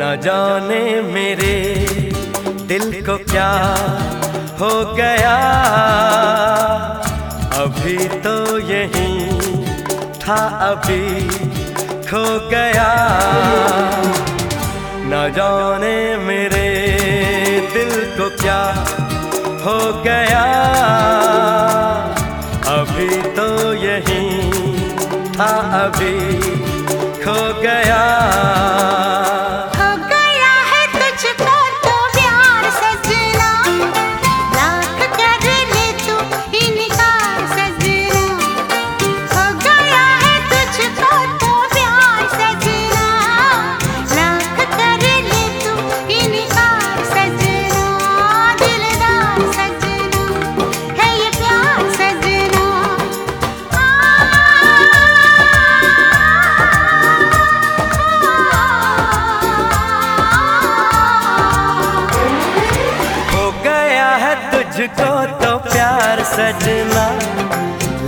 जाने मेरे दिल को क्या हो गया। अभी तो यही था, अभी खो गया। न जाने मेरे दिल को क्या हो गया। अभी तो यही था, अभी खो गया। तुझको तो प्यार सजना।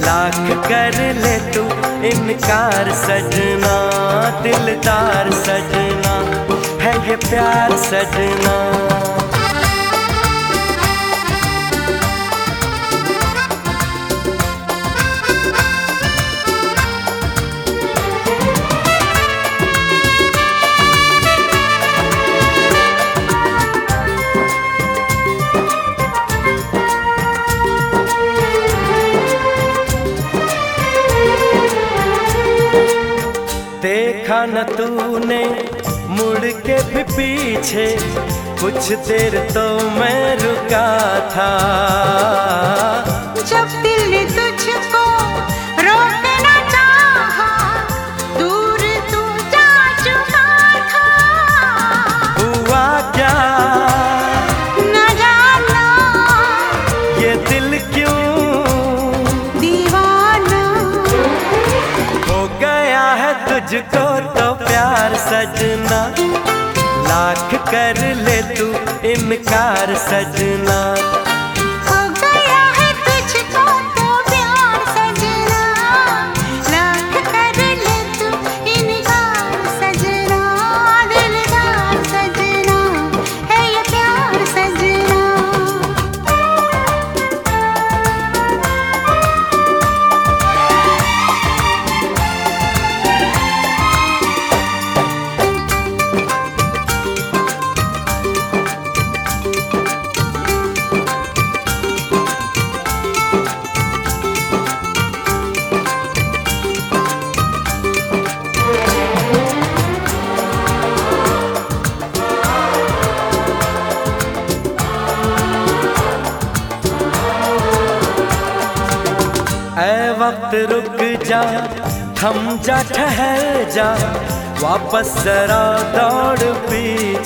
लाख कर ले तू इनकार सजना। दिलदार सजना। है ये प्यार सजना। देखा न तूने मुड़ के भी पीछे। कुछ देर तो मैं रुका था। तुझको तो प्यार सजना। लाख कर ले तू इनकार सजना। वक्त रुक जा थम जा ठहर जा वापस जरा दौड़ पीछे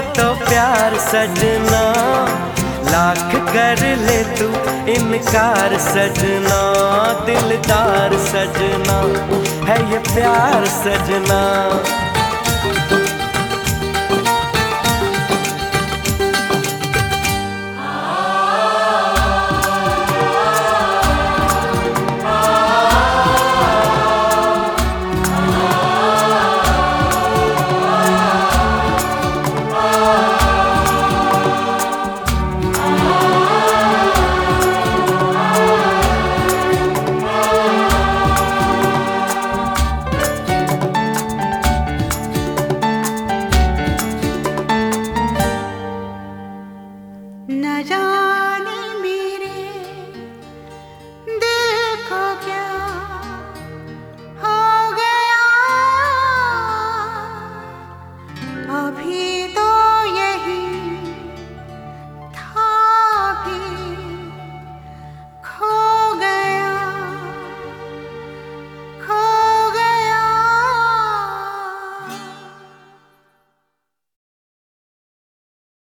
तो प्यार सजना। लाख कर ले तू इनकार सजना। दिलदार सजना है ये प्यार सजना।